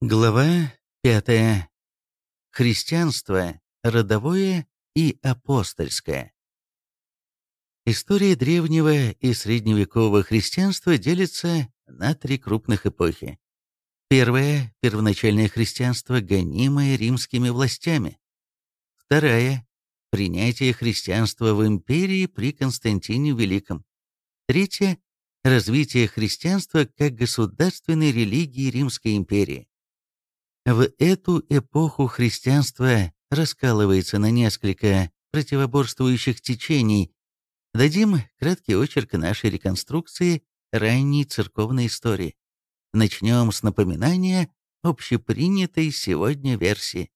Глава 5. Христианство родовое и апостольское. История древнего и средневекового христианства делится на три крупных эпохи. Первая – первоначальное христианство, гонимое римскими властями. Вторая – принятие христианства в империи при Константине Великом. Третья – развитие христианства как государственной религии Римской империи. В эту эпоху христианство раскалывается на несколько противоборствующих течений. Дадим краткий очерк нашей реконструкции ранней церковной истории. Начнем с напоминания общепринятой сегодня версии.